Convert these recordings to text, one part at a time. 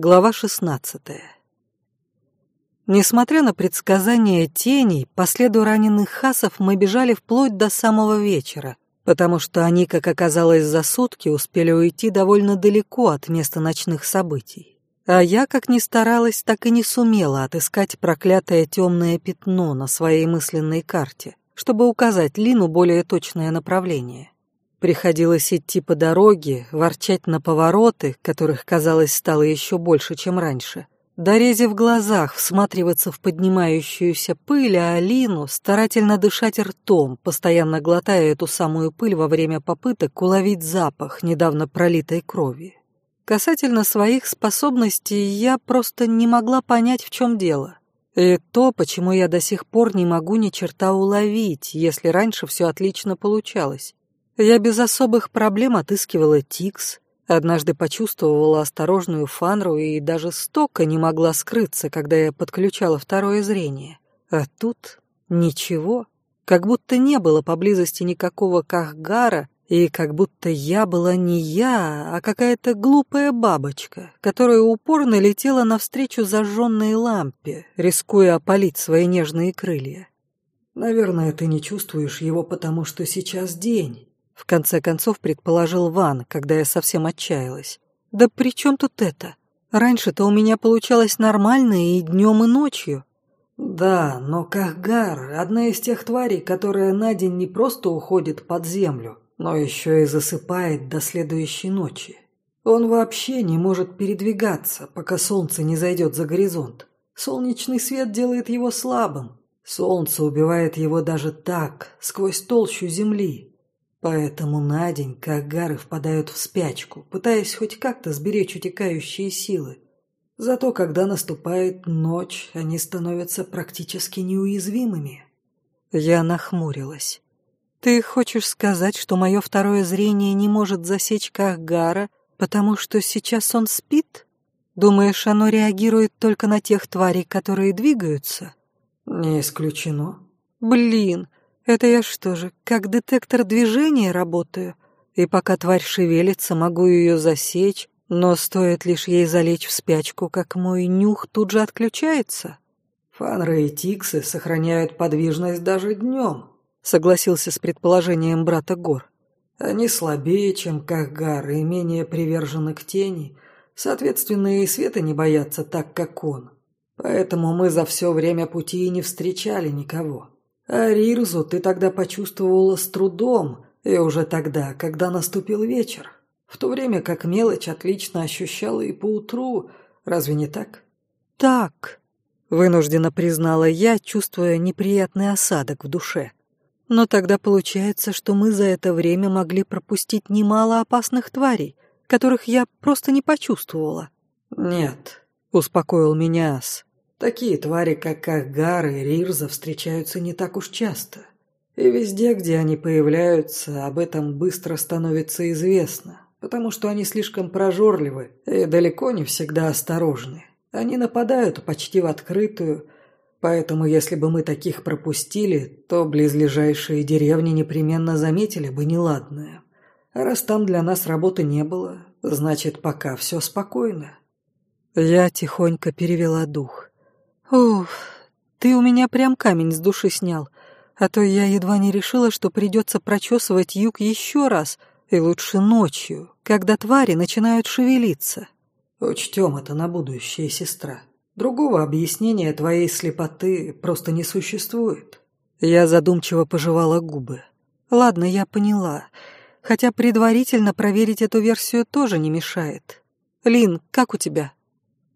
Глава 16. Несмотря на предсказания теней, по следу раненых хасов мы бежали вплоть до самого вечера, потому что они, как оказалось за сутки, успели уйти довольно далеко от места ночных событий. А я, как ни старалась, так и не сумела отыскать проклятое темное пятно на своей мысленной карте, чтобы указать Лину более точное направление. Приходилось идти по дороге, ворчать на повороты, которых, казалось, стало еще больше, чем раньше. Дорези в глазах, всматриваться в поднимающуюся пыль, а Алину старательно дышать ртом, постоянно глотая эту самую пыль во время попыток уловить запах недавно пролитой крови. Касательно своих способностей, я просто не могла понять, в чем дело. И то, почему я до сих пор не могу ни черта уловить, если раньше все отлично получалось. Я без особых проблем отыскивала Тикс, однажды почувствовала осторожную фанру и даже стока не могла скрыться, когда я подключала второе зрение. А тут ничего, как будто не было поблизости никакого Кахгара, и как будто я была не я, а какая-то глупая бабочка, которая упорно летела навстречу зажженной лампе, рискуя опалить свои нежные крылья. «Наверное, ты не чувствуешь его, потому что сейчас день», в конце концов предположил Ван, когда я совсем отчаялась. «Да при чем тут это? Раньше-то у меня получалось нормально и днем, и ночью». «Да, но Кахгар — одна из тех тварей, которая на день не просто уходит под землю, но еще и засыпает до следующей ночи. Он вообще не может передвигаться, пока солнце не зайдет за горизонт. Солнечный свет делает его слабым. Солнце убивает его даже так, сквозь толщу земли. Поэтому на день кагары впадают в спячку, пытаясь хоть как-то сберечь утекающие силы. Зато когда наступает ночь, они становятся практически неуязвимыми. Я нахмурилась. Ты хочешь сказать, что мое второе зрение не может засечь Кахгара, потому что сейчас он спит? Думаешь, оно реагирует только на тех тварей, которые двигаются? Не исключено. Блин, это я что же, как детектор движения работаю? И пока тварь шевелится, могу ее засечь, но стоит лишь ей залечь в спячку, как мой нюх тут же отключается. Фанры и тиксы сохраняют подвижность даже днем, согласился с предположением брата Гор. Они слабее, чем Кахгар, и менее привержены к тени, соответственно, и света не боятся так, как он. Поэтому мы за все время пути и не встречали никого. А Рирзу ты тогда почувствовала с трудом, и уже тогда, когда наступил вечер. В то время как мелочь отлично ощущала и поутру, разве не так? Так, вынуждена признала я, чувствуя неприятный осадок в душе. Но тогда получается, что мы за это время могли пропустить немало опасных тварей, которых я просто не почувствовала. Нет, успокоил меня Ас. Такие твари, как Кахгар и Рирза, встречаются не так уж часто. И везде, где они появляются, об этом быстро становится известно, потому что они слишком прожорливы и далеко не всегда осторожны. Они нападают почти в открытую, поэтому если бы мы таких пропустили, то близлежащие деревни непременно заметили бы неладное. А раз там для нас работы не было, значит, пока все спокойно. Я тихонько перевела дух. «Уф, ты у меня прям камень с души снял, а то я едва не решила, что придется прочесывать юг еще раз, и лучше ночью, когда твари начинают шевелиться». «Учтем это на будущее, сестра. Другого объяснения твоей слепоты просто не существует». Я задумчиво пожевала губы. «Ладно, я поняла. Хотя предварительно проверить эту версию тоже не мешает. Лин, как у тебя?»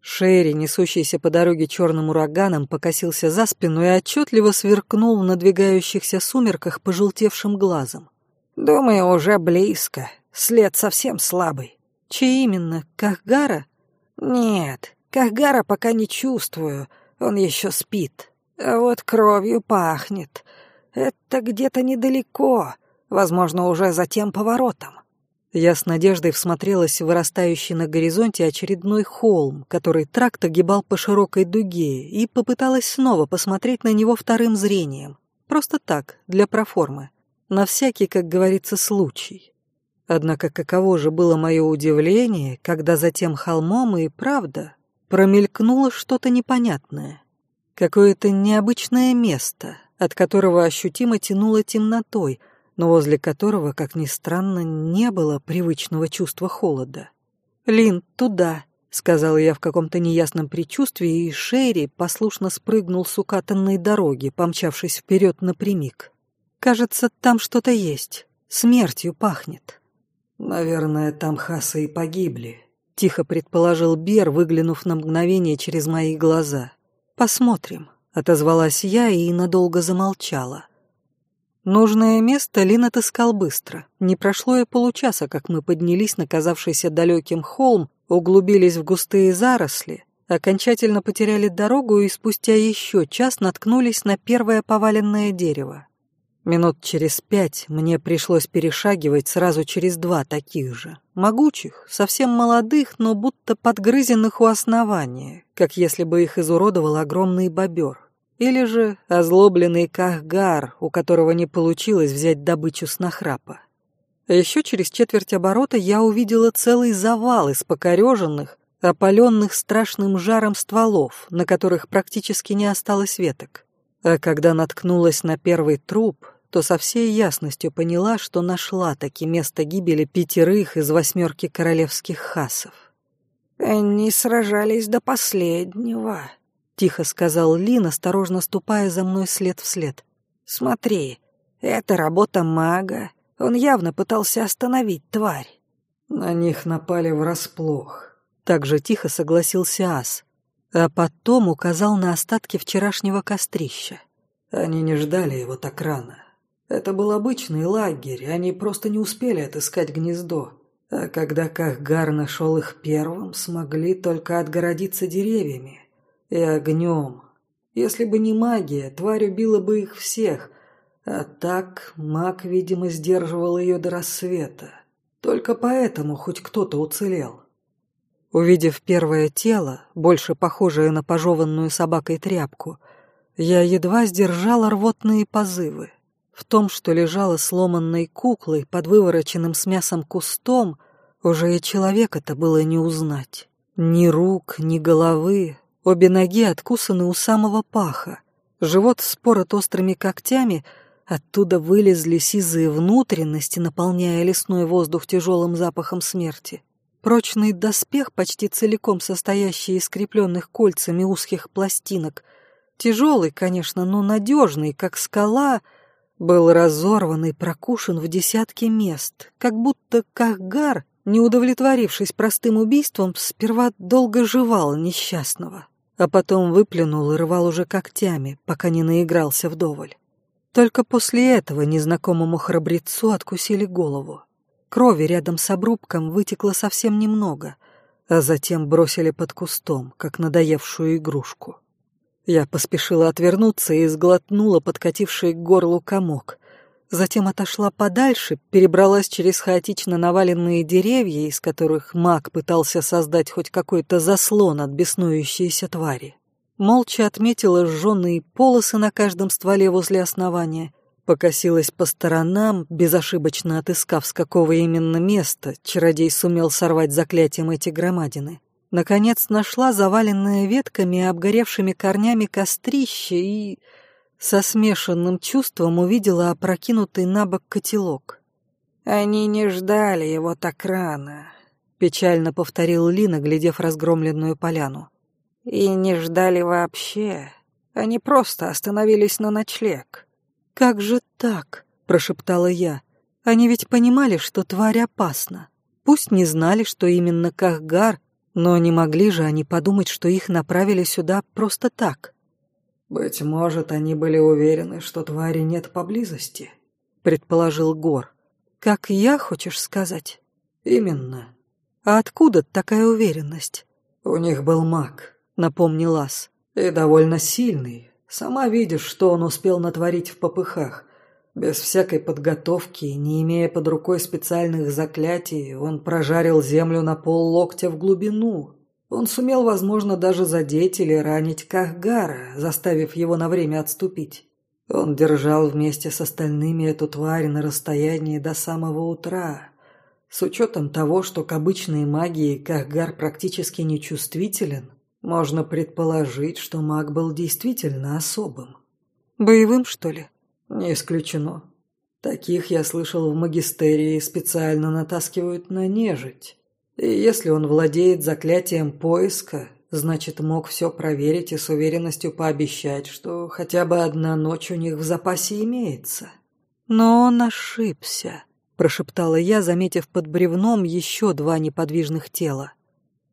Шерри, несущийся по дороге черным ураганом, покосился за спину и отчетливо сверкнул в надвигающихся сумерках пожелтевшим глазом. «Думаю, уже близко. След совсем слабый». «Чей именно? Кахгара?» «Нет, Кахгара пока не чувствую. Он еще спит. А вот кровью пахнет. Это где-то недалеко, возможно, уже за тем поворотом». Я с надеждой всмотрелась в вырастающий на горизонте очередной холм, который тракт огибал по широкой дуге, и попыталась снова посмотреть на него вторым зрением. Просто так, для проформы. На всякий, как говорится, случай. Однако каково же было мое удивление, когда за тем холмом и правда промелькнуло что-то непонятное. Какое-то необычное место, от которого ощутимо тянуло темнотой, но возле которого, как ни странно, не было привычного чувства холода. «Лин, туда!» — сказал я в каком-то неясном предчувствии, и Шерри послушно спрыгнул с укатанной дороги, помчавшись вперед напрямик. «Кажется, там что-то есть. Смертью пахнет». «Наверное, там хасы и погибли», — тихо предположил Бер, выглянув на мгновение через мои глаза. «Посмотрим», — отозвалась я и надолго замолчала. Нужное место Лин отыскал быстро. Не прошло и получаса, как мы поднялись на казавшийся далеким холм, углубились в густые заросли, окончательно потеряли дорогу и спустя еще час наткнулись на первое поваленное дерево. Минут через пять мне пришлось перешагивать сразу через два таких же. Могучих, совсем молодых, но будто подгрызенных у основания, как если бы их изуродовал огромный бобер. Или же озлобленный кахгар, у которого не получилось взять добычу с нахрапа. А еще через четверть оборота я увидела целый завал из покореженных, опаленных страшным жаром стволов, на которых практически не осталось веток. А когда наткнулась на первый труп, то со всей ясностью поняла, что нашла таки место гибели пятерых из восьмерки королевских хасов. «Они сражались до последнего», — тихо сказал Лин, осторожно ступая за мной след в след. «Смотри, это работа мага. Он явно пытался остановить тварь». «На них напали врасплох», — так же тихо согласился Ас. А потом указал на остатки вчерашнего кострища. «Они не ждали его так рано. Это был обычный лагерь, они просто не успели отыскать гнездо. А когда Кахгар нашел их первым, смогли только отгородиться деревьями и огнем. Если бы не магия, тварь убила бы их всех, а так маг, видимо, сдерживал ее до рассвета. Только поэтому хоть кто-то уцелел. Увидев первое тело, больше похожее на пожеванную собакой тряпку, я едва сдержала рвотные позывы. В том, что лежала сломанной куклой под вывороченным с мясом кустом, уже и человека-то было не узнать. Ни рук, ни головы, Обе ноги откусаны у самого паха. Живот спорот острыми когтями, оттуда вылезли сизые внутренности, наполняя лесной воздух тяжелым запахом смерти. Прочный доспех, почти целиком состоящий из скрепленных кольцами узких пластинок, тяжелый, конечно, но надежный, как скала, был разорван и прокушен в десятки мест, как будто Кахгар, не удовлетворившись простым убийством, сперва долго жевал несчастного а потом выплюнул и рвал уже когтями, пока не наигрался вдоволь. Только после этого незнакомому храбрецу откусили голову. Крови рядом с обрубком вытекло совсем немного, а затем бросили под кустом, как надоевшую игрушку. Я поспешила отвернуться и сглотнула подкативший к горлу комок, Затем отошла подальше, перебралась через хаотично наваленные деревья, из которых маг пытался создать хоть какой-то заслон от беснующейся твари. Молча отметила сжженные полосы на каждом стволе возле основания, покосилась по сторонам, безошибочно отыскав, с какого именно места чародей сумел сорвать заклятием эти громадины. Наконец нашла заваленное ветками и обгоревшими корнями кострище и со смешанным чувством увидела опрокинутый на бок котелок. «Они не ждали его так рано», — печально повторил Лина, глядев разгромленную поляну. «И не ждали вообще. Они просто остановились на ночлег». «Как же так?» — прошептала я. «Они ведь понимали, что тварь опасна. Пусть не знали, что именно Кахгар, но не могли же они подумать, что их направили сюда просто так». «Быть может, они были уверены, что твари нет поблизости», — предположил Гор. «Как я, хочешь сказать?» «Именно». «А откуда такая уверенность?» «У них был маг», — напомнил Ас. «И довольно сильный. Сама видишь, что он успел натворить в попыхах. Без всякой подготовки, не имея под рукой специальных заклятий, он прожарил землю на пол локтя в глубину, он сумел, возможно, даже задеть или ранить Кахгара, заставив его на время отступить. Он держал вместе с остальными эту тварь на расстоянии до самого утра. С учетом того, что к обычной магии Кахгар практически нечувствителен, можно предположить, что маг был действительно особым. Боевым, что ли? Не исключено. Таких, я слышал, в магистерии специально натаскивают на нежить. И если он владеет заклятием поиска, значит, мог все проверить и с уверенностью пообещать, что хотя бы одна ночь у них в запасе имеется. Но он ошибся, прошептала я, заметив под бревном еще два неподвижных тела.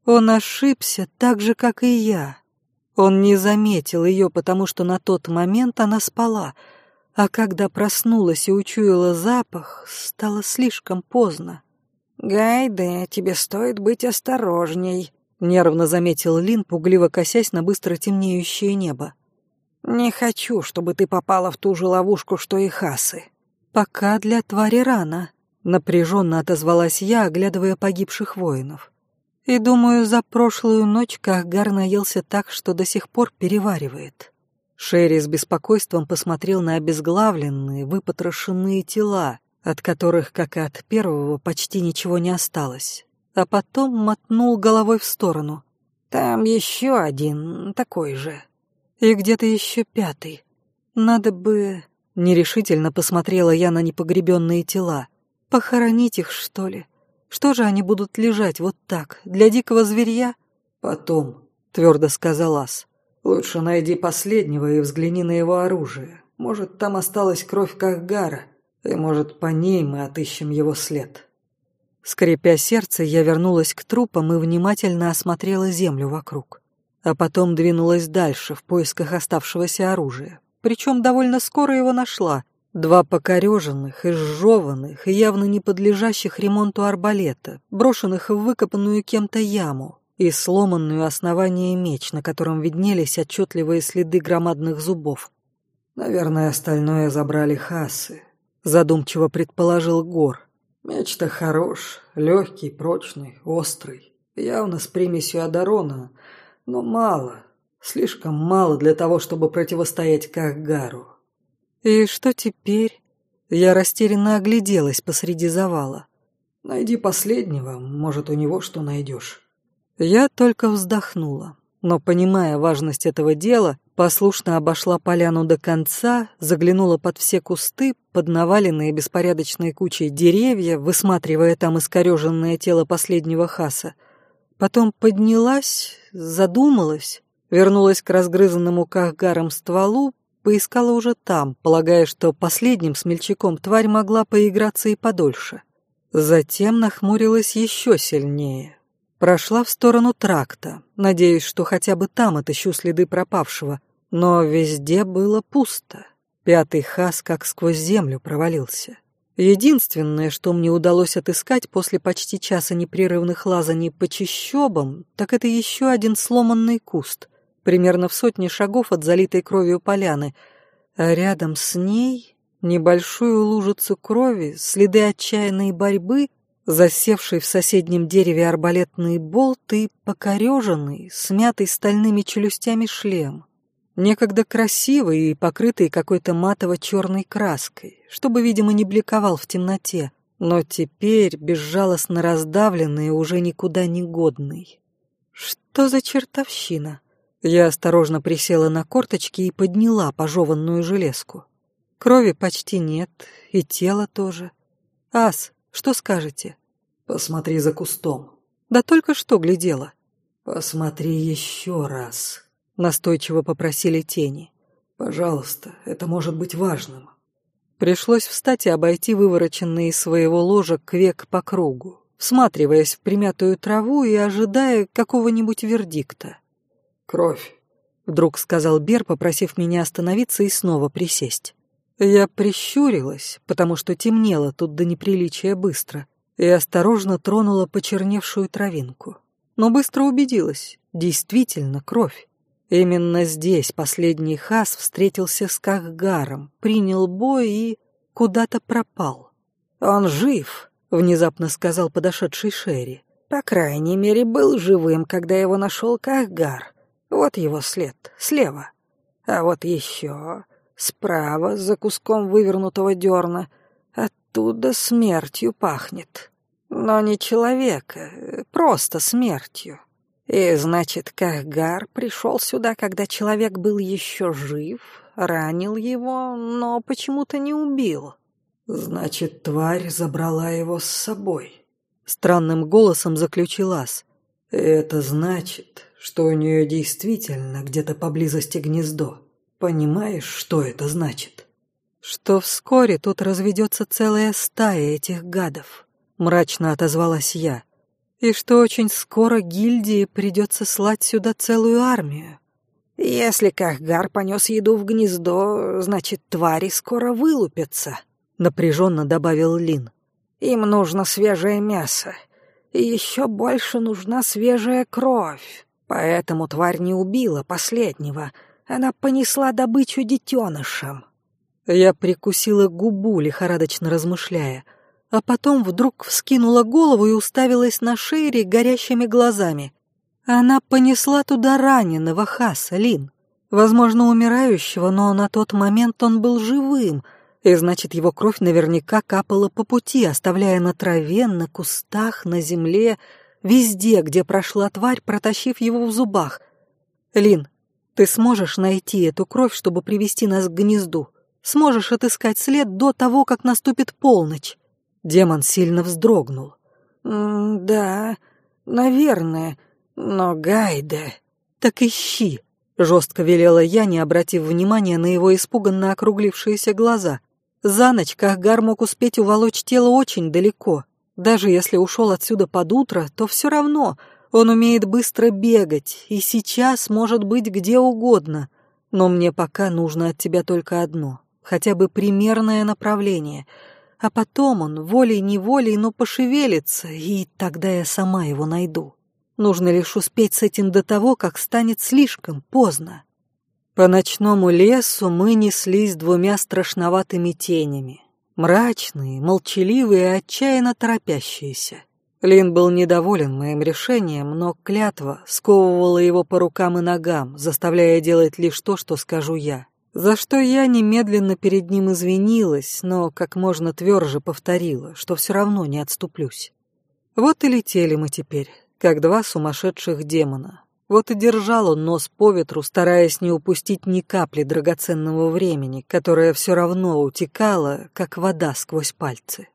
Он ошибся так же, как и я. Он не заметил ее, потому что на тот момент она спала, а когда проснулась и учуяла запах, стало слишком поздно. «Гайде, тебе стоит быть осторожней», — нервно заметил Лин, пугливо косясь на быстро темнеющее небо. «Не хочу, чтобы ты попала в ту же ловушку, что и Хасы». «Пока для твари рано», — напряженно отозвалась я, оглядывая погибших воинов. «И думаю, за прошлую ночь Кахгар наелся так, что до сих пор переваривает». Шерри с беспокойством посмотрел на обезглавленные, выпотрошенные тела, от которых, как и от первого, почти ничего не осталось. А потом мотнул головой в сторону. «Там еще один такой же. И где-то еще пятый. Надо бы...» Нерешительно посмотрела я на непогребенные тела. «Похоронить их, что ли? Что же они будут лежать вот так, для дикого зверья?» «Потом», — твердо сказал Ас. «Лучше найди последнего и взгляни на его оружие. Может, там осталась кровь Кахгара». И, может, по ней мы отыщем его след. Скрипя сердце, я вернулась к трупам и внимательно осмотрела землю вокруг. А потом двинулась дальше в поисках оставшегося оружия. Причем довольно скоро его нашла. Два покореженных, изжеванных и явно не подлежащих ремонту арбалета, брошенных в выкопанную кем-то яму, и сломанную основание меч, на котором виднелись отчетливые следы громадных зубов. Наверное, остальное забрали хасы, задумчиво предположил Гор. Меч-то хорош, легкий, прочный, острый, явно с примесью Адарона, но мало, слишком мало для того, чтобы противостоять Кахгару. И что теперь? Я растерянно огляделась посреди завала. Найди последнего, может, у него что найдешь. Я только вздохнула, но, понимая важность этого дела, послушно обошла поляну до конца, заглянула под все кусты, под наваленные беспорядочной кучей деревья, высматривая там искореженное тело последнего хаса. Потом поднялась, задумалась, вернулась к разгрызанному кахгаром стволу, поискала уже там, полагая, что последним смельчаком тварь могла поиграться и подольше. Затем нахмурилась еще сильнее, Прошла в сторону тракта, надеясь, что хотя бы там отыщу следы пропавшего, но везде было пусто. Пятый хас как сквозь землю провалился. Единственное, что мне удалось отыскать после почти часа непрерывных лазаний по чащобам, так это еще один сломанный куст, примерно в сотне шагов от залитой кровью поляны, а рядом с ней небольшую лужицу крови, следы отчаянной борьбы, засевший в соседнем дереве арбалетный болт и покореженный, смятый стальными челюстями шлем некогда красивый и покрытый какой-то матово-черной краской, чтобы, видимо, не бликовал в темноте, но теперь безжалостно раздавленный и уже никуда не годный. Что за чертовщина? Я осторожно присела на корточки и подняла пожеванную железку. Крови почти нет, и тела тоже. Ас, что скажете? Посмотри за кустом. Да только что глядела. Посмотри еще раз настойчиво попросили тени. «Пожалуйста, это может быть важным». Пришлось встать и обойти вывороченный из своего ложа квек по кругу, всматриваясь в примятую траву и ожидая какого-нибудь вердикта. «Кровь», — вдруг сказал Бер, попросив меня остановиться и снова присесть. Я прищурилась, потому что темнело тут до неприличия быстро, и осторожно тронула почерневшую травинку. Но быстро убедилась, действительно кровь. Именно здесь последний хас встретился с Кахгаром, принял бой и куда-то пропал. «Он жив», — внезапно сказал подошедший Шерри. «По крайней мере, был живым, когда его нашел Кахгар. Вот его след, слева. А вот еще, справа, за куском вывернутого дерна, оттуда смертью пахнет». но не человека, просто смертью. И значит, Кахгар пришел сюда, когда человек был еще жив, ранил его, но почему-то не убил. Значит, тварь забрала его с собой. Странным голосом заключил Ас. Это значит, что у нее действительно где-то поблизости гнездо. Понимаешь, что это значит? Что вскоре тут разведется целая стая этих гадов, мрачно отозвалась я и что очень скоро гильдии придется слать сюда целую армию. Если Кахгар понес еду в гнездо, значит, твари скоро вылупятся, напряженно добавил Лин. Им нужно свежее мясо, и еще больше нужна свежая кровь. Поэтому тварь не убила последнего, она понесла добычу детенышам. Я прикусила губу, лихорадочно размышляя — а потом вдруг вскинула голову и уставилась на Шерри горящими глазами. Она понесла туда раненого Хаса, Лин. Возможно, умирающего, но на тот момент он был живым, и значит, его кровь наверняка капала по пути, оставляя на траве, на кустах, на земле, везде, где прошла тварь, протащив его в зубах. Лин, ты сможешь найти эту кровь, чтобы привести нас к гнезду? Сможешь отыскать след до того, как наступит полночь? Демон сильно вздрогнул. «Да, наверное, но Гайда...» «Так ищи», — жестко велела я, не обратив внимания на его испуганно округлившиеся глаза. За ночь Кахгар мог успеть уволочь тело очень далеко. Даже если ушел отсюда под утро, то все равно он умеет быстро бегать, и сейчас может быть где угодно. Но мне пока нужно от тебя только одно, хотя бы примерное направление — а потом он волей-неволей, но пошевелится, и тогда я сама его найду. Нужно лишь успеть с этим до того, как станет слишком поздно. По ночному лесу мы неслись двумя страшноватыми тенями. Мрачные, молчаливые и отчаянно торопящиеся. Лин был недоволен моим решением, но клятва сковывала его по рукам и ногам, заставляя делать лишь то, что скажу я за что я немедленно перед ним извинилась, но как можно тверже повторила, что все равно не отступлюсь. Вот и летели мы теперь, как два сумасшедших демона. Вот и держал он нос по ветру, стараясь не упустить ни капли драгоценного времени, которое все равно утекало, как вода сквозь пальцы.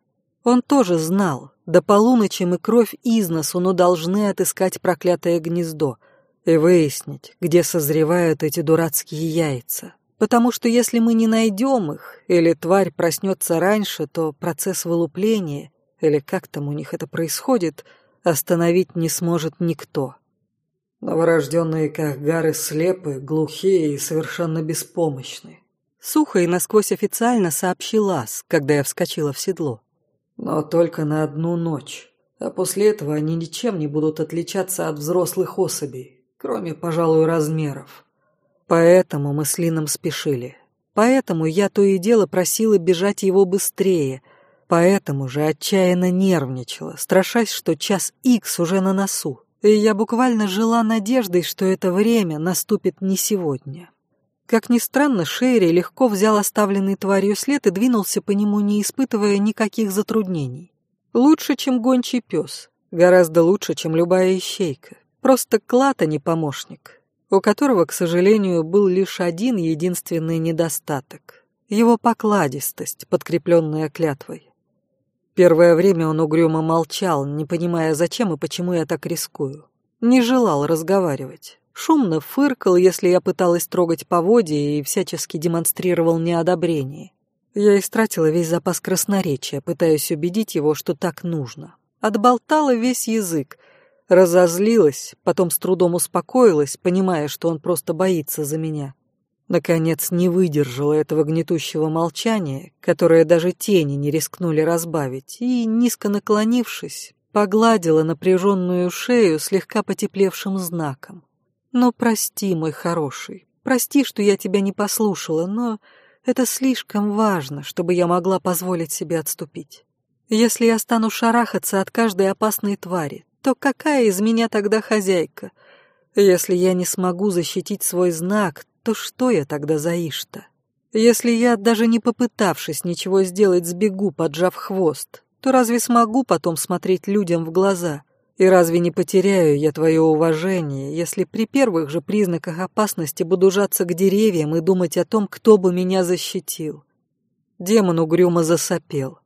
Он тоже знал, до полуночи мы кровь из носу, но должны отыскать проклятое гнездо и выяснить, где созревают эти дурацкие яйца, Потому что если мы не найдем их, или тварь проснется раньше, то процесс вылупления, или как там у них это происходит, остановить не сможет никто. Новорожденные Кахгары слепы, глухие и совершенно беспомощны. Сухо и насквозь официально сообщил Ас, когда я вскочила в седло. Но только на одну ночь. А после этого они ничем не будут отличаться от взрослых особей, кроме, пожалуй, размеров. Поэтому мы с Лином спешили. Поэтому я то и дело просила бежать его быстрее. Поэтому же отчаянно нервничала, страшась, что час икс уже на носу. И я буквально жила надеждой, что это время наступит не сегодня. Как ни странно, Шерри легко взял оставленный тварью след и двинулся по нему, не испытывая никаких затруднений. Лучше, чем гончий пес. Гораздо лучше, чем любая ищейка. Просто клад, а не помощник у которого, к сожалению, был лишь один единственный недостаток — его покладистость, подкрепленная клятвой. Первое время он угрюмо молчал, не понимая, зачем и почему я так рискую. Не желал разговаривать. Шумно фыркал, если я пыталась трогать поводья и всячески демонстрировал неодобрение. Я истратила весь запас красноречия, пытаясь убедить его, что так нужно. Отболтала весь язык, Разозлилась, потом с трудом успокоилась, понимая, что он просто боится за меня. Наконец не выдержала этого гнетущего молчания, которое даже тени не рискнули разбавить, и, низко наклонившись, погладила напряженную шею слегка потеплевшим знаком. «Ну, прости, мой хороший, прости, что я тебя не послушала, но это слишком важно, чтобы я могла позволить себе отступить. Если я стану шарахаться от каждой опасной твари, то какая из меня тогда хозяйка? Если я не смогу защитить свой знак, то что я тогда за Ишта? Если я, даже не попытавшись ничего сделать, сбегу, поджав хвост, то разве смогу потом смотреть людям в глаза? И разве не потеряю я твое уважение, если при первых же признаках опасности буду жаться к деревьям и думать о том, кто бы меня защитил? Демон угрюмо засопел.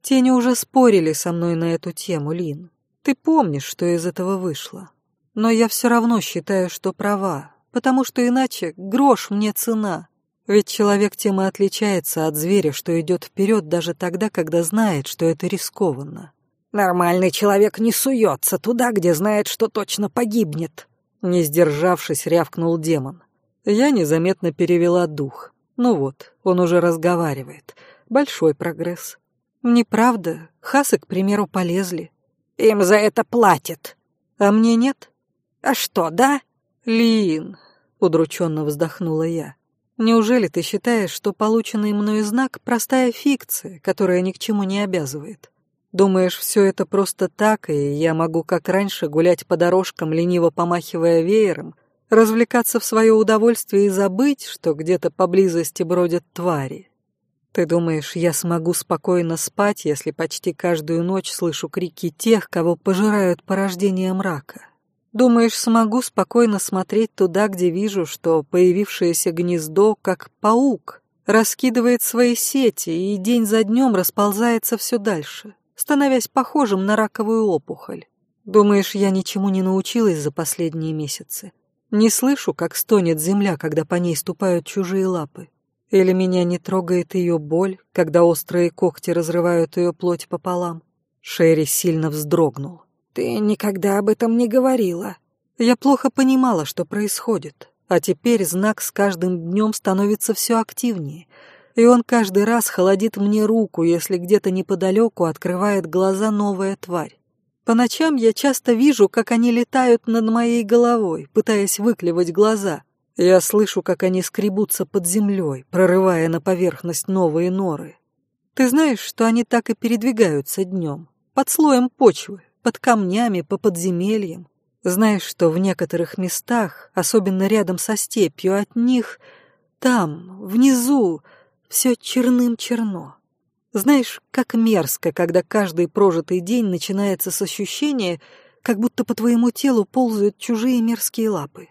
Тени уже спорили со мной на эту тему, Лин. Ты помнишь, что из этого вышло. Но я все равно считаю, что права, потому что иначе грош мне цена. Ведь человек тем и отличается от зверя, что идет вперед даже тогда, когда знает, что это рискованно. Нормальный человек не суется туда, где знает, что точно погибнет. Не сдержавшись, рявкнул демон. Я незаметно перевела дух. Ну вот, он уже разговаривает. Большой прогресс. Неправда, хасы, к примеру, полезли. Им за это платят. А мне нет? А что, да? Лин, удрученно вздохнула я. Неужели ты считаешь, что полученный мной знак — простая фикция, которая ни к чему не обязывает? Думаешь, все это просто так, и я могу, как раньше, гулять по дорожкам, лениво помахивая веером, развлекаться в свое удовольствие и забыть, что где-то поблизости бродят твари? Ты думаешь, я смогу спокойно спать, если почти каждую ночь слышу крики тех, кого пожирают порождения мрака? Думаешь, смогу спокойно смотреть туда, где вижу, что появившееся гнездо, как паук, раскидывает свои сети и день за днем расползается все дальше, становясь похожим на раковую опухоль? Думаешь, я ничему не научилась за последние месяцы? Не слышу, как стонет земля, когда по ней ступают чужие лапы? Или меня не трогает ее боль, когда острые когти разрывают ее плоть пополам? Шерри сильно вздрогнул. «Ты никогда об этом не говорила». Я плохо понимала, что происходит, а теперь знак с каждым днем становится все активнее, и он каждый раз холодит мне руку, если где-то неподалеку открывает глаза новая тварь. По ночам я часто вижу, как они летают над моей головой, пытаясь выклевать глаза. Я слышу, как они скребутся под землей, прорывая на поверхность новые норы. Ты знаешь, что они так и передвигаются днем, под слоем почвы, под камнями, по подземельям. Знаешь, что в некоторых местах, особенно рядом со степью, от них там, внизу, все черным-черно. Знаешь, как мерзко, когда каждый прожитый день начинается с ощущения, как будто по твоему телу ползают чужие мерзкие лапы.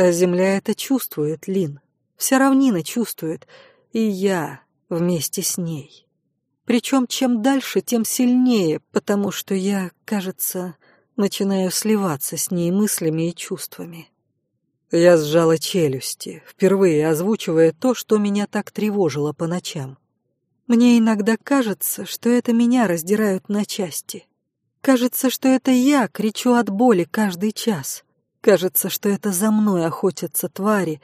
А земля это чувствует, Лин. Вся равнина чувствует, и я вместе с ней. Причем чем дальше, тем сильнее, потому что я, кажется, начинаю сливаться с ней мыслями и чувствами. Я сжала челюсти, впервые озвучивая то, что меня так тревожило по ночам. Мне иногда кажется, что это меня раздирают на части. Кажется, что это я кричу от боли каждый час. Кажется, что это за мной охотятся твари,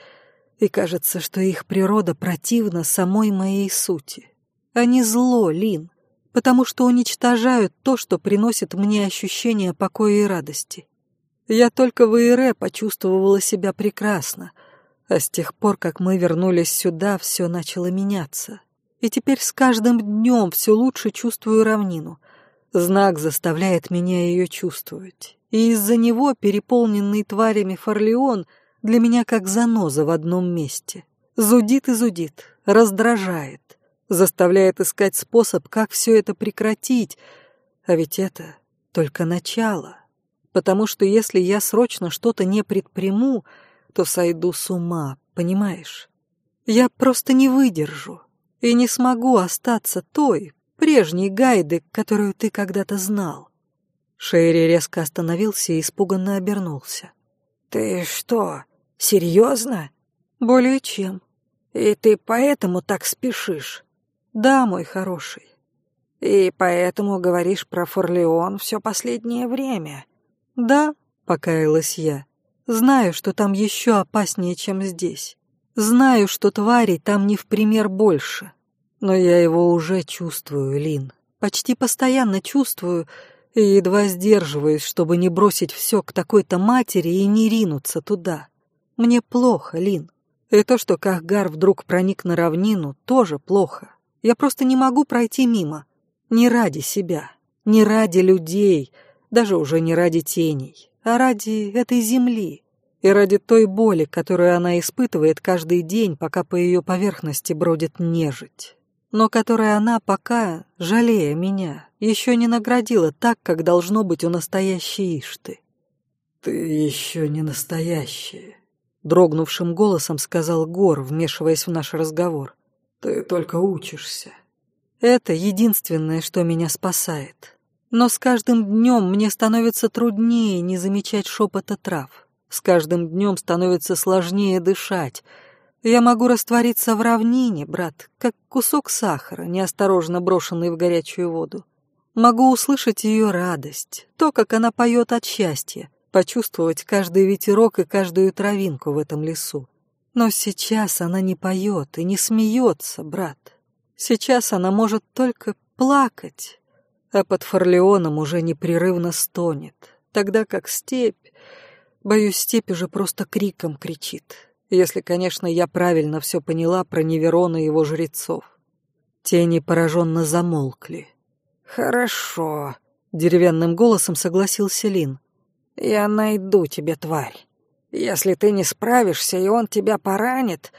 и кажется, что их природа противна самой моей сути. Они зло, Лин, потому что уничтожают то, что приносит мне ощущение покоя и радости. Я только в Ире почувствовала себя прекрасно, а с тех пор, как мы вернулись сюда, все начало меняться. И теперь с каждым днем все лучше чувствую равнину. Знак заставляет меня ее чувствовать. И из-за него переполненный тварями Форлеон для меня как заноза в одном месте. Зудит и зудит, раздражает заставляет искать способ, как все это прекратить. А ведь это только начало. Потому что если я срочно что-то не предприму, то сойду с ума, понимаешь? Я просто не выдержу и не смогу остаться той, прежней Гайды, которую ты когда-то знал. Шейри резко остановился и испуганно обернулся. «Ты что, серьезно?» «Более чем». «И ты поэтому так спешишь?» «Да, мой хороший». «И поэтому говоришь про Форлеон все последнее время?» «Да», — покаялась я. «Знаю, что там еще опаснее, чем здесь. Знаю, что тварей там не в пример больше. Но я его уже чувствую, Лин. Почти постоянно чувствую и едва сдерживаюсь, чтобы не бросить все к такой-то матери и не ринуться туда. Мне плохо, Лин. И то, что Кахгар вдруг проник на равнину, тоже плохо. Я просто не могу пройти мимо. Не ради себя, не ради людей, даже уже не ради теней, а ради этой земли и ради той боли, которую она испытывает каждый день, пока по ее поверхности бродит нежить. но которой она пока, жалея меня, еще не наградила так, как должно быть у настоящей Ишты. «Ты еще не настоящая», — дрогнувшим голосом сказал Гор, вмешиваясь в наш разговор. «Ты только учишься». Это единственное, что меня спасает. Но с каждым днем мне становится труднее не замечать шепота трав. С каждым днем становится сложнее дышать. Я могу раствориться в равнине, брат, как кусок сахара, неосторожно брошенный в горячую воду. Могу услышать ее радость, то, как она поет от счастья, почувствовать каждый ветерок и каждую травинку в этом лесу. Но сейчас она не поет и не смеется, брат. Сейчас она может только плакать, а под Форлеоном уже непрерывно стонет, тогда как степь... Боюсь, степь уже просто криком кричит, если, конечно, я правильно все поняла про Неверона и его жрецов. Тени пораженно замолкли. «Хорошо», — деревянным голосом согласился Лин. «Я найду тебе, тварь. Если ты не справишься, и он тебя поранит,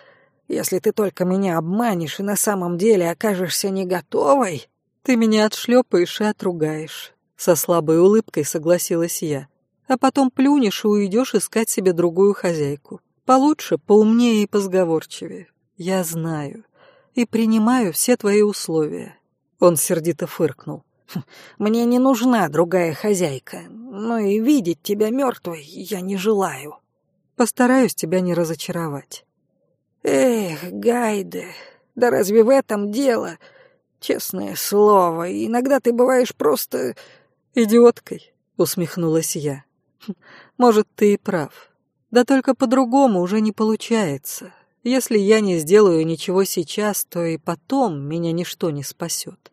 если ты только меня обманешь и на самом деле окажешься не готовой...» «Ты меня отшлепаешь и отругаешь», — со слабой улыбкой согласилась я. «А потом плюнешь и уйдешь искать себе другую хозяйку. Получше, поумнее и позговорчивее. Я знаю. И принимаю все твои условия». Он сердито фыркнул. «Хм, «Мне не нужна другая хозяйка, но и видеть тебя мертвой я не желаю». «Постараюсь тебя не разочаровать». Эх, Гайде, да разве в этом дело? Честное слово, иногда ты бываешь просто... Идиоткой, усмехнулась я. «Хм, может, ты и прав. Да только по-другому уже не получается. Если я не сделаю ничего сейчас, то и потом меня ничто не спасет.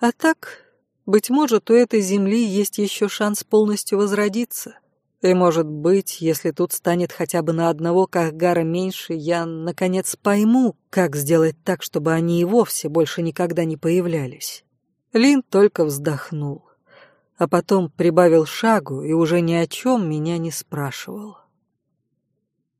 А так, быть может, у этой земли есть еще шанс полностью возродиться. И, может быть, если тут станет хотя бы на одного Кахгара меньше, я, наконец, пойму, как сделать так, чтобы они и вовсе больше никогда не появлялись. Лин только вздохнул, а потом прибавил шагу и уже ни о чем меня не спрашивал.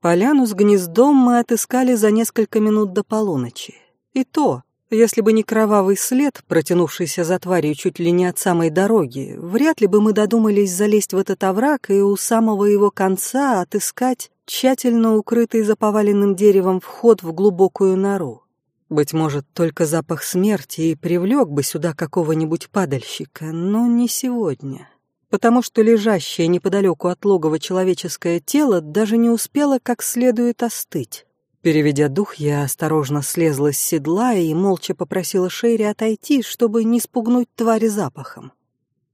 Поляну с гнездом мы отыскали за несколько минут до полуночи. И то, если бы не кровавый след, протянувшийся за тварью чуть ли не от самой дороги, вряд ли бы мы додумались залезть в этот овраг и у самого его конца отыскать тщательно укрытый за поваленным деревом вход в глубокую нору. Быть может, только запах смерти и привлек бы сюда какого-нибудь падальщика, но не сегодня, потому что лежащее неподалеку от логова человеческое тело даже не успело как следует остыть. Переведя дух, я осторожно слезла с седла и молча попросила Шерри отойти, чтобы не спугнуть твари запахом.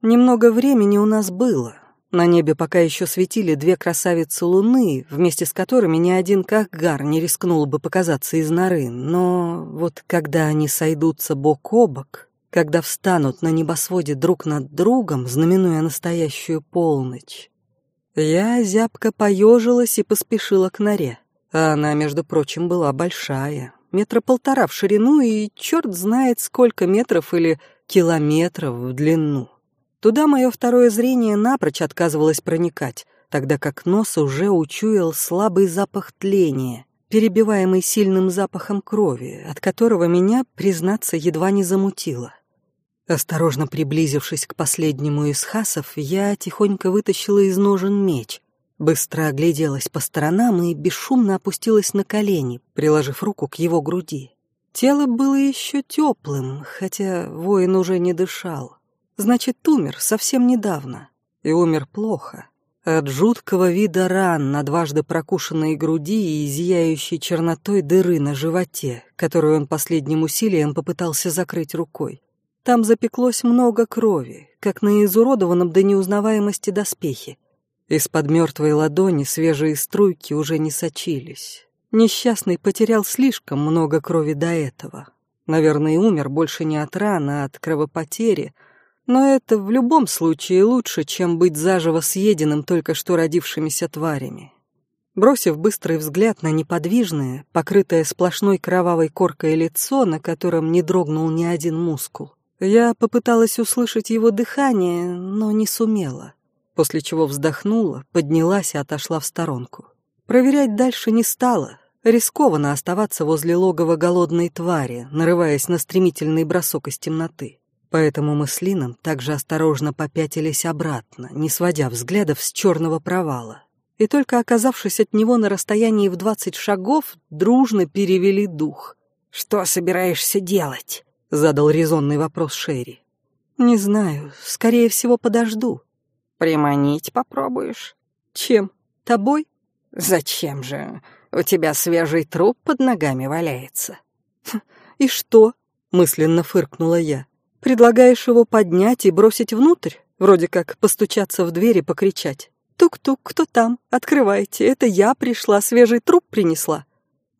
Немного времени у нас было. На небе пока еще светили две красавицы луны, вместе с которыми ни один Кахгар не рискнул бы показаться из норы, но вот когда они сойдутся бок о бок, когда встанут на небосводе друг над другом, знаменуя настоящую полночь, я зябко поежилась и поспешила к норе. А она, между прочим, была большая, метра полтора в ширину и черт знает сколько метров или километров в длину. Туда мое второе зрение напрочь отказывалось проникать, тогда как нос уже учуял слабый запах тления, перебиваемый сильным запахом крови, от которого меня, признаться, едва не замутило. Осторожно приблизившись к последнему из хасов, я тихонько вытащила из ножен меч, Быстро огляделась по сторонам и бесшумно опустилась на колени, приложив руку к его груди. Тело было еще теплым, хотя воин уже не дышал. Значит, умер совсем недавно. И умер плохо. От жуткого вида ран на дважды прокушенной груди и зияющей чернотой дыры на животе, которую он последним усилием попытался закрыть рукой. Там запеклось много крови, как на изуродованном до неузнаваемости доспехе, из-под мертвой ладони свежие струйки уже не сочились. Несчастный потерял слишком много крови до этого. Наверное, умер больше не от раны, а от кровопотери, но это в любом случае лучше, чем быть заживо съеденным только что родившимися тварями. Бросив быстрый взгляд на неподвижное, покрытое сплошной кровавой коркой лицо, на котором не дрогнул ни один мускул, я попыталась услышать его дыхание, но не сумела после чего вздохнула, поднялась и отошла в сторонку. Проверять дальше не стала. Рискованно оставаться возле логова голодной твари, нарываясь на стремительный бросок из темноты. Поэтому мы с Лином также осторожно попятились обратно, не сводя взглядов с черного провала. И только оказавшись от него на расстоянии в двадцать шагов, дружно перевели дух. «Что собираешься делать?» — задал резонный вопрос Шерри. «Не знаю, скорее всего, подожду». «Приманить попробуешь?» «Чем? Тобой?» «Зачем же? У тебя свежий труп под ногами валяется». «И что?» — мысленно фыркнула я. «Предлагаешь его поднять и бросить внутрь? Вроде как постучаться в дверь и покричать. Тук-тук, кто там? Открывайте, это я пришла, свежий труп принесла».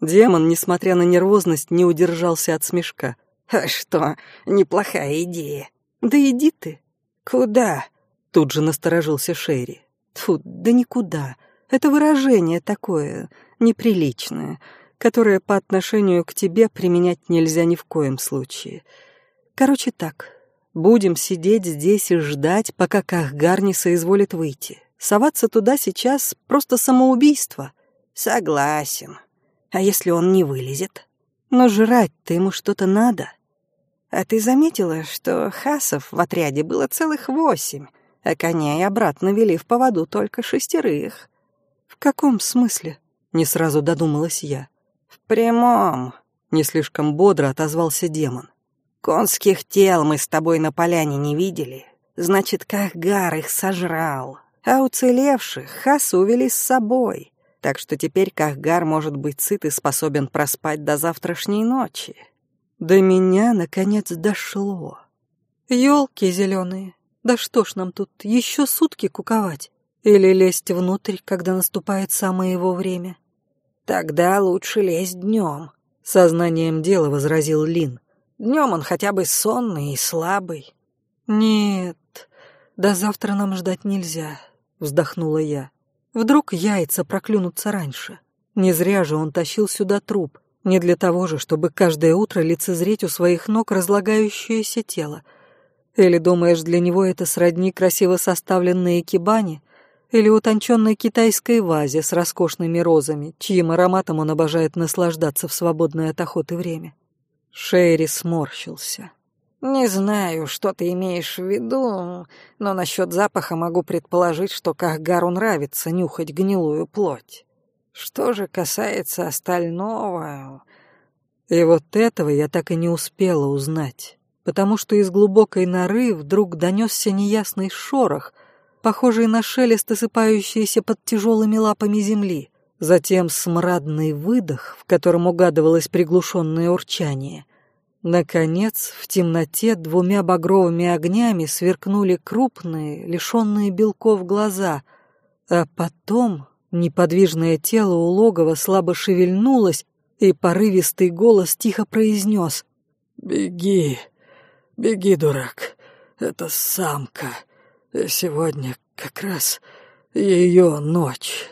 Демон, несмотря на нервозность, не удержался от смешка. «А что, неплохая идея». «Да иди ты». «Куда?» Тут же насторожился Шерри. Тьфу, да никуда. Это выражение такое, неприличное, которое по отношению к тебе применять нельзя ни в коем случае. Короче так, будем сидеть здесь и ждать, пока Кахгар не соизволит выйти. Соваться туда сейчас просто самоубийство. Согласен. А если он не вылезет? Но жрать-то ему что-то надо. А ты заметила, что хасов в отряде было целых восемь, а коней обратно вели в поводу только шестерых? «В каком смысле?» — не сразу додумалась я. «В прямом», — не слишком бодро отозвался демон. «Конских тел мы с тобой на поляне не видели. Значит, Кахгар их сожрал. А уцелевших Хас увели с собой. Так что теперь Кахгар может быть сыт и способен проспать до завтрашней ночи». До меня, наконец, дошло. Ёлки зеленые, да что ж нам тут еще сутки куковать? Или лезть внутрь, когда наступает самое его время? Тогда лучше лезть днем, сознанием дела возразил Лин. Днем он хотя бы сонный и слабый. Нет, до завтра нам ждать нельзя, вздохнула я. Вдруг яйца проклюнутся раньше. Не зря же он тащил сюда труп. Не для того же, чтобы каждое утро лицезреть у своих ног разлагающееся тело. Или думаешь, для него это сродни красиво составленные кибани, или утонченной китайской вазе с роскошными розами, чьим ароматом он обожает наслаждаться в свободное от охоты время. Шерри сморщился. «Не знаю, что ты имеешь в виду, но насчет запаха могу предположить, что Кахгару нравится нюхать гнилую плоть. Что же касается остального...» И вот этого я так и не успела узнать, потому что из глубокой норы вдруг донесся неясный шорох, похожий на шелест, осыпающийся под тяжелыми лапами земли. Затем смрадный выдох, в котором угадывалось приглушенное урчание. Наконец, в темноте двумя багровыми огнями сверкнули крупные, лишенные белков глаза, а потом неподвижное тело у логова слабо шевельнулось, и порывистый голос тихо произнес «Беги, беги, дурак, это самка». Сегодня как раз ее ночь.